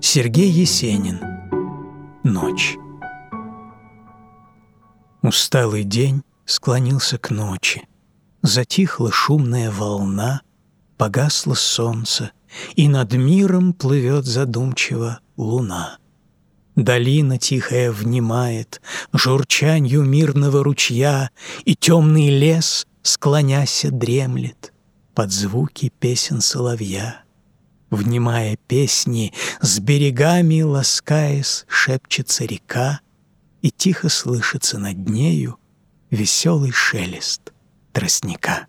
Сергей Есенин Ночь Усталый день склонился к ночи. Затихла шумная волна, погасло солнце, И над миром плывет задумчиво луна. Долина тихая внимает Журчанью мирного ручья, И темный лес, склоняся, дремлет Под звуки песен соловья. Внимая песни, с берегами ласкаясь, шепчется река, И тихо слышится над нею веселый шелест тростника.